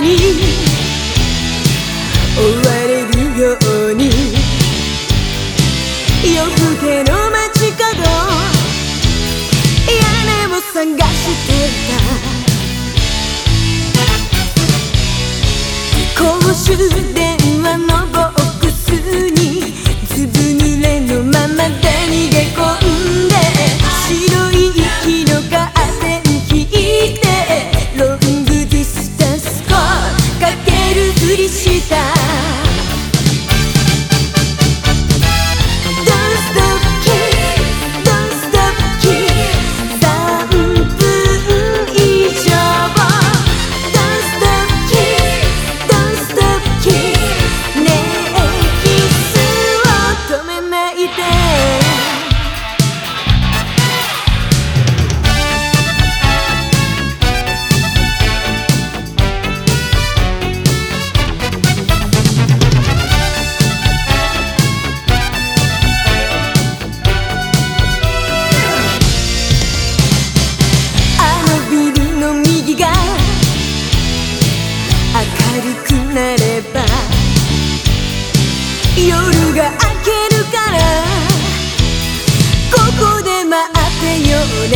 に追われるように夜更けの街角屋根を探していた公衆電くなれば夜が明けるからここで待ってよね。